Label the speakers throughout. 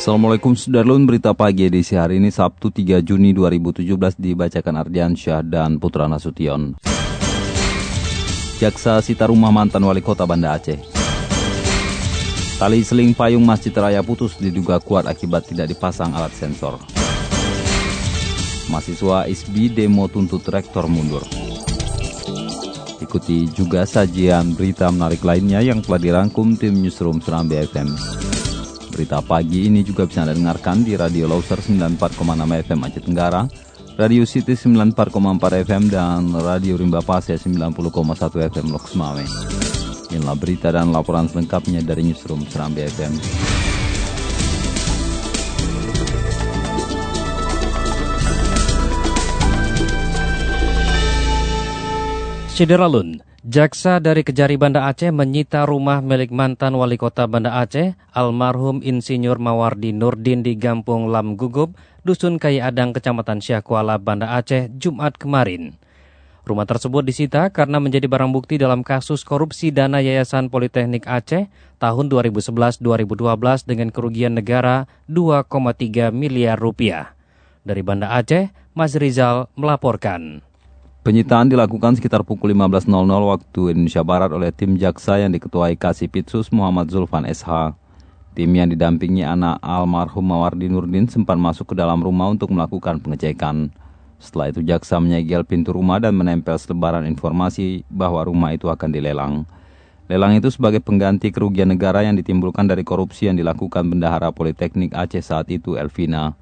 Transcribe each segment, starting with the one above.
Speaker 1: Assalamualaikum Sudarlun, berita pagi edisi hari ini Sabtu 3 Juni 2017 dibacakan Ardian Syah dan Putra Nasution. Jaksa sita rumah mantan wali kota Banda Aceh. Tali seling payung Masjid Raya putus diduga kuat akibat tidak dipasang alat sensor. Mahasiswa ISBI demo tuntut rektor mundur. Ikuti juga sajian berita menarik lainnya yang telah dirangkum tim Newsroom Serambi FM. Berita pagi ini juga bisa Anda dengarkan di Radio Loser 94,6 FM Aceh Tenggara, Radio City 94,4 FM, dan Radio Rimba Pasir 90,1 FM Loks Mame. Inilah berita dan laporan selengkapnya dari Newsroom Serambi FM.
Speaker 2: Sideralun, Jaksa dari Kejari Banda Aceh menyita rumah milik mantan wali kota Banda Aceh, almarhum Insinyur Mawardi Nurdin di Gampung Lam Gugup, Dusun Kaya Adang, Kecamatan Syahkuala, Banda Aceh, Jumat kemarin. Rumah tersebut disita karena menjadi barang bukti dalam kasus korupsi dana Yayasan Politeknik Aceh tahun 2011-2012 dengan kerugian negara 2,3 miliar rupiah. Dari Banda Aceh, Mas Rizal melaporkan.
Speaker 1: Penyitaan dilakukan sekitar pukul 15.00 waktu Indonesia Barat oleh tim jaksa yang diketuai Kasih Pitsus Muhammad Zulfan SH. Tim yang didampingi anak almarhum Mawardi Nurdin sempat masuk ke dalam rumah untuk melakukan pengecekan. Setelah itu jaksa menyegel pintu rumah dan menempel selebaran informasi bahwa rumah itu akan dilelang. Lelang itu sebagai pengganti kerugian negara yang ditimbulkan dari korupsi yang dilakukan Bendahara Politeknik Aceh saat itu Elvina.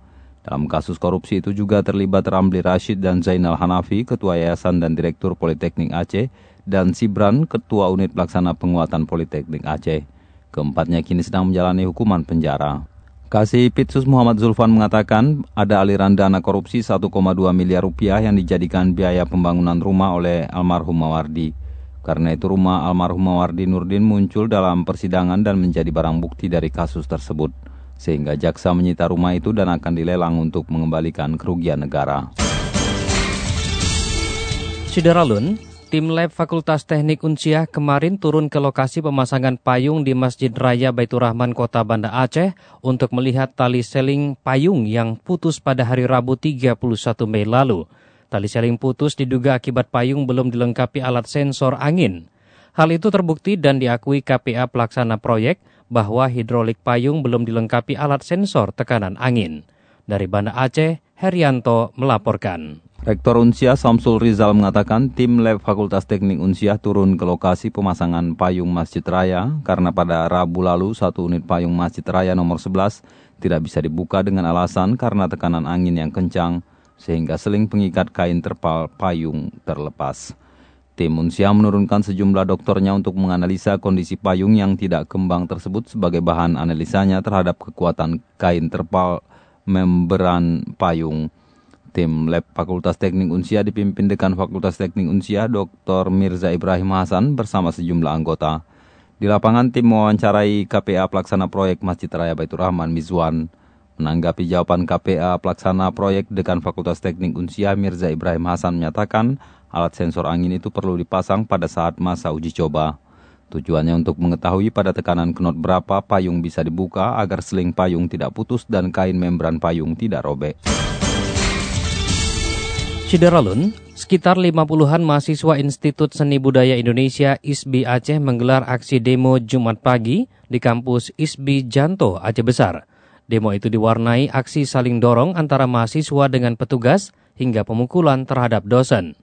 Speaker 1: Dalam kasus korupsi itu juga terlibat Ramli Rashid dan Zainal Hanafi, Ketua Yayasan dan Direktur Politeknik Aceh, dan Sibran, Ketua Unit Pelaksana Penguatan Politeknik Aceh. Keempatnya kini sedang menjalani hukuman penjara. Kasih Pitsus Muhammad Zulfan mengatakan ada aliran dana korupsi 1,2 miliar rupiah yang dijadikan biaya pembangunan rumah oleh almarhum Mawardi. Karena itu rumah almarhum Mawardi Nurdin muncul dalam persidangan dan menjadi barang bukti dari kasus tersebut sehingga jaksa menyita rumah itu dan akan dilelang untuk mengembalikan kerugian negara.
Speaker 2: Sideralun, tim lab Fakultas Teknik Unsiah kemarin turun ke lokasi pemasangan payung di Masjid Raya Baitur Rahman Kota Banda Aceh untuk melihat tali seling payung yang putus pada hari Rabu 31 Mei lalu. Tali seling putus diduga akibat payung belum dilengkapi alat sensor angin. Hal itu terbukti dan diakui KPA pelaksana proyek bahwa hidrolik payung belum dilengkapi alat sensor tekanan angin. Dari Banda Aceh, Herianto melaporkan.
Speaker 1: Rektor Unsiah Samsul Rizal mengatakan tim lab Fakultas Teknik Unsiah turun ke lokasi pemasangan payung Masjid Raya karena pada Rabu lalu satu unit payung Masjid Raya nomor 11 tidak bisa dibuka dengan alasan karena tekanan angin yang kencang sehingga seling pengikat kain terpal payung terlepas. Tim Unsia menurunkan sejumlah dokternya untuk menganalisa kondisi payung yang tidak kembang tersebut sebagai bahan analisanya terhadap kekuatan kain terpal membran payung. Tim Lab Fakultas Teknik Unsia dipimpin Dekan Fakultas Teknik Unsia Dr. Mirza Ibrahim Hasan bersama sejumlah anggota. Di lapangan tim mewawancarai KPA pelaksana proyek Masjid Raya Baitur Rahman Mizwan. Menanggapi jawaban KPA pelaksana proyek Dekan Fakultas Teknik Unsia Mirza Ibrahim Hasan menyatakan alat sensor angin itu perlu dipasang pada saat masa uji coba. Tujuannya untuk mengetahui pada tekanan knot berapa payung bisa dibuka agar seling payung tidak putus dan kain membran payung tidak robek.
Speaker 2: Sideralun, sekitar 50-an mahasiswa Institut Seni Budaya Indonesia ISBI Aceh menggelar aksi demo Jumat pagi di kampus ISBI Janto Aceh Besar. Demo itu diwarnai aksi saling dorong antara mahasiswa dengan petugas hingga pemukulan terhadap dosen.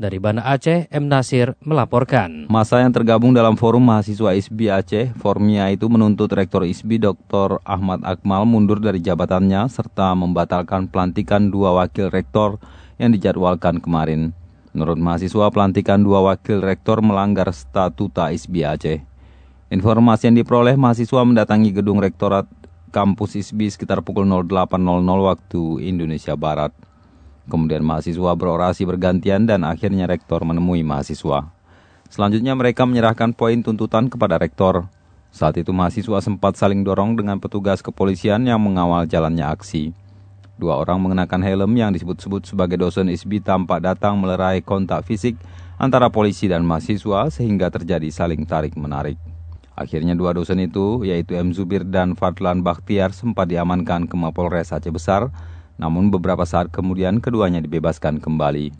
Speaker 2: Dari Banda Aceh, M. Nasir melaporkan.
Speaker 1: Masa yang tergabung dalam forum mahasiswa ISBI Aceh, Formia itu menuntut Rektor ISBI Dr. Ahmad Akmal mundur dari jabatannya serta membatalkan pelantikan dua wakil rektor yang dijadwalkan kemarin. Menurut mahasiswa, pelantikan dua wakil rektor melanggar statuta ISBI Aceh. Informasi yang diperoleh mahasiswa mendatangi gedung rektorat kampus ISBI sekitar pukul 08.00 waktu Indonesia Barat. Kemudian mahasiswa berorasi bergantian dan akhirnya rektor menemui mahasiswa. Selanjutnya mereka menyerahkan poin tuntutan kepada rektor. Saat itu mahasiswa sempat saling dorong dengan petugas kepolisian yang mengawal jalannya aksi. Dua orang mengenakan helm yang disebut-sebut sebagai dosen ISBI tampak datang melerai kontak fisik antara polisi dan mahasiswa sehingga terjadi saling tarik-menarik. Akhirnya dua dosen itu, yaitu M. Zubir dan Fadlan Bakhtiar sempat diamankan ke Mapolres Aceh Besar, namun beberapa saat kemudian keduanya dibebaskan kembali.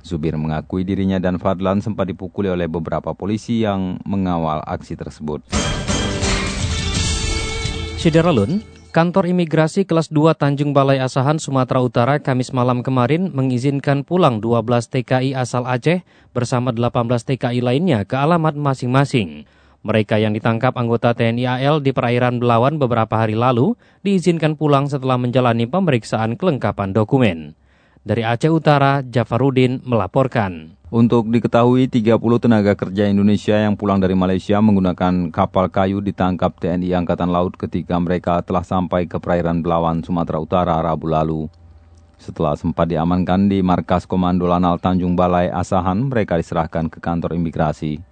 Speaker 1: Zubir mengakui dirinya dan Fadlan sempat dipukuli oleh beberapa polisi yang mengawal aksi tersebut.
Speaker 2: Sideralun, Kantor Imigrasi Kelas 2 Tanjung Balai Asahan Sumatera Utara Kamis malam kemarin mengizinkan pulang 12 TKI asal Aceh bersama 18 TKI lainnya ke alamat masing-masing. Mereka yang ditangkap anggota TNI AL di perairan Belawan beberapa hari lalu diizinkan pulang setelah menjalani pemeriksaan kelengkapan dokumen. Dari Aceh Utara, Jafarudin melaporkan.
Speaker 1: Untuk diketahui, 30 tenaga kerja Indonesia yang pulang dari Malaysia menggunakan kapal kayu ditangkap TNI Angkatan Laut ketika mereka telah sampai ke perairan Belawan, Sumatera Utara, Rabu lalu. Setelah sempat diamankan di markas Komando Lanal Tanjung Balai Asahan, mereka diserahkan ke kantor imigrasi.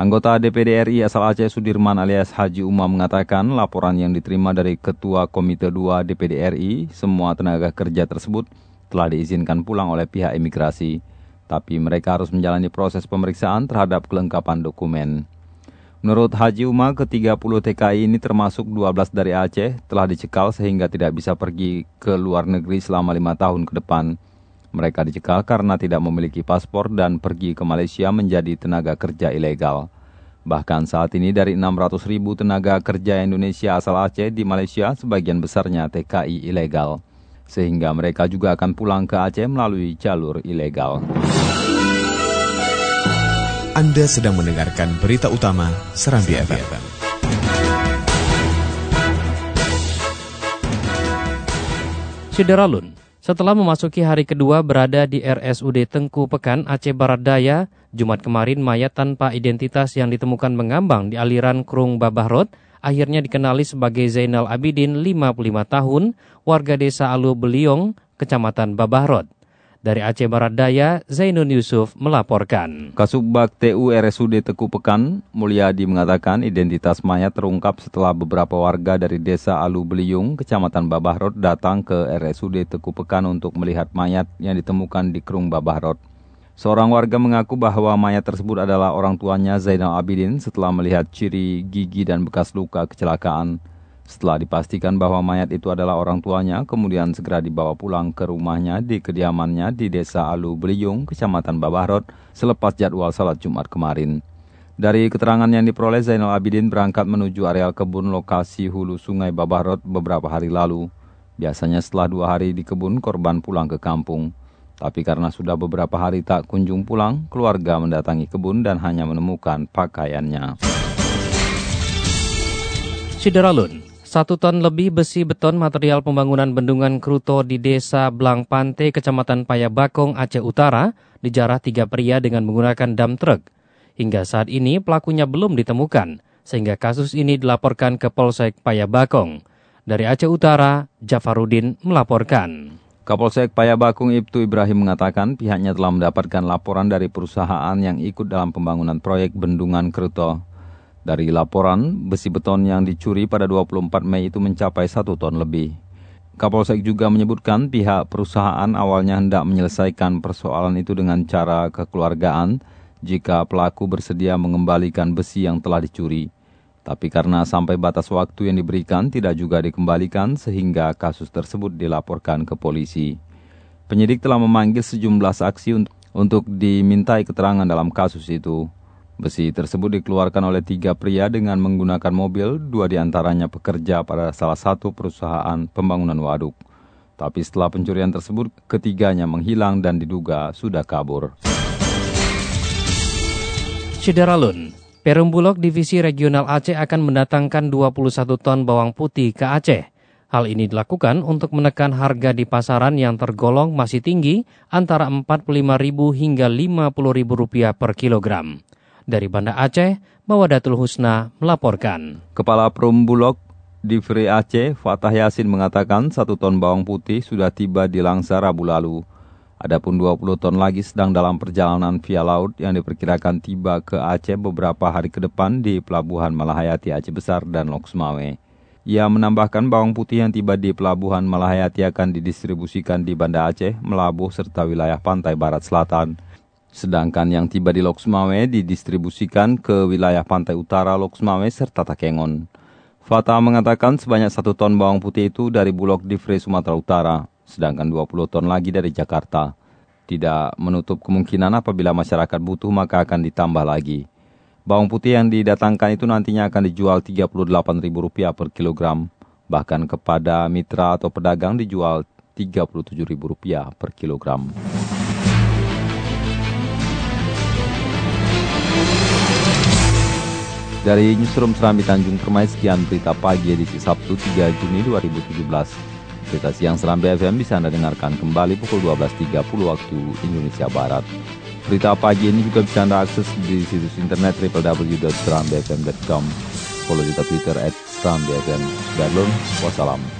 Speaker 1: Anggota DPD RI asal Aceh Sudirman alias Haji Umar mengatakan laporan yang diterima dari Ketua Komite 2 DPD RI, semua tenaga kerja tersebut telah diizinkan pulang oleh pihak imigrasi, tapi mereka harus menjalani proses pemeriksaan terhadap kelengkapan dokumen. Menurut Haji Umar, ke-30 TKI ini termasuk 12 dari Aceh telah dicekal sehingga tidak bisa pergi ke luar negeri selama lima tahun ke depan. Mereka dicekal karena tidak memiliki paspor dan pergi ke Malaysia menjadi tenaga kerja ilegal. Bahkan saat ini dari 600 ribu tenaga kerja Indonesia asal Aceh di Malaysia sebagian besarnya TKI ilegal. Sehingga mereka juga akan pulang ke Aceh melalui jalur ilegal.
Speaker 3: Anda sedang mendengarkan berita utama Serambi FM.
Speaker 2: Sideralun, setelah memasuki hari kedua berada di RSUD Tengku Pekan, Aceh Barat Daya, Jumat kemarin mayat tanpa identitas yang ditemukan mengambang di aliran Krung Babahrot akhirnya dikenali sebagai Zainal Abidin 55 tahun, warga desa Alu Beliong, Kecamatan Babahrot. Dari Aceh Barat Daya, Zainun Yusuf melaporkan.
Speaker 1: Kasubag TU RSUD Teku Pekan, Mulyadi mengatakan identitas mayat terungkap setelah beberapa warga dari desa Alu Beliung, Kecamatan Babahrot datang ke RSUD Teku Pekan untuk melihat mayat yang ditemukan di Krung Babahrot. Seorang warga mengaku bahwa mayat tersebut adalah orang tuanya Zainal Abidin setelah melihat ciri gigi dan bekas luka kecelakaan. Setelah dipastikan bahwa mayat itu adalah orang tuanya, kemudian segera dibawa pulang ke rumahnya di kediamannya di Desa Alu Beliung, Kecamatan Babahrot, selepas jadwal salat Jumat kemarin. Dari keterangan yang diperoleh, Zainal Abidin berangkat menuju areal kebun lokasi hulu sungai Babahrot beberapa hari lalu. Biasanya setelah dua hari di kebun, korban pulang ke kampung. Tapi karena sudah beberapa hari tak kunjung pulang, keluarga mendatangi kebun dan hanya menemukan pakaiannya.
Speaker 2: Sideralun, satu ton lebih besi beton material pembangunan bendungan Kruto di desa Blang Pante, Kecamatan Payabakong, Aceh Utara, dijarah tiga pria dengan menggunakan dam truk. Hingga saat ini pelakunya belum ditemukan, sehingga kasus ini dilaporkan ke Polsek Payabakong. Dari Aceh Utara, Jafarudin melaporkan.
Speaker 1: Kapolsek Payabakung Ibtu Ibrahim mengatakan pihaknya telah mendapatkan laporan dari perusahaan yang ikut dalam pembangunan proyek Bendungan Kruto. Dari laporan, besi beton yang dicuri pada 24 Mei itu mencapai satu ton lebih. Kapolsek juga menyebutkan pihak perusahaan awalnya hendak menyelesaikan persoalan itu dengan cara kekeluargaan jika pelaku bersedia mengembalikan besi yang telah dicuri. Tapi karena sampai batas waktu yang diberikan tidak juga dikembalikan sehingga kasus tersebut dilaporkan ke polisi. Penyidik telah memanggil sejumlah saksi untuk dimintai keterangan dalam kasus itu. Besi tersebut dikeluarkan oleh tiga pria dengan menggunakan mobil, dua di antaranya pekerja pada salah satu perusahaan pembangunan waduk. Tapi setelah pencurian tersebut, ketiganya menghilang dan diduga sudah kabur.
Speaker 2: Sideralun, Perum Bulog Divisi Regional Aceh akan mendatangkan 21 ton bawang putih ke Aceh. Hal ini dilakukan untuk menekan harga di pasaran yang tergolong masih tinggi antara Rp45.000 hingga Rp50.000 per kilogram. Dari Banda Aceh, Mawadatul Husna melaporkan.
Speaker 1: Kepala Perumbulok di Free Aceh, Fatah Yasin mengatakan satu ton bawang putih sudah tiba di Langsa Rabu lalu. Adapun 20 ton lagi sedang dalam perjalanan via laut yang diperkirakan tiba ke Aceh beberapa hari ke depan di Pelabuhan Malahayati Aceh Besar dan Loksmawe. Ia menambahkan bawang putih yang tiba di Pelabuhan Malahayati akan didistribusikan di Banda Aceh, Melabuh, serta wilayah pantai barat selatan. Sedangkan yang tiba di Loksmawe didistribusikan ke wilayah pantai utara Loksmawe serta Takengon. Fatah mengatakan sebanyak satu ton bawang putih itu dari Bulog Divre Sumatera Utara, sedangkan 20 ton lagi dari Jakarta. Tidak menutup kemungkinan apabila masyarakat butuh maka akan ditambah lagi. Bawang putih yang didatangkan itu nantinya akan dijual Rp38.000 per kilogram. Bahkan kepada mitra atau pedagang dijual Rp37.000 per kilogram. Dari Newsroom Serambi Tanjung Permai, sekian berita pagi edisi Sabtu 3 Juni 2017. Berita siang Serambi FM bisa Anda dengarkan kembali pukul 12.30 waktu Indonesia Barat. Berita pagi ini juga bisa Anda akses di situs internet www.serambifm.com. Follow juga Twitter at Serambi FM. Darlun, wassalam.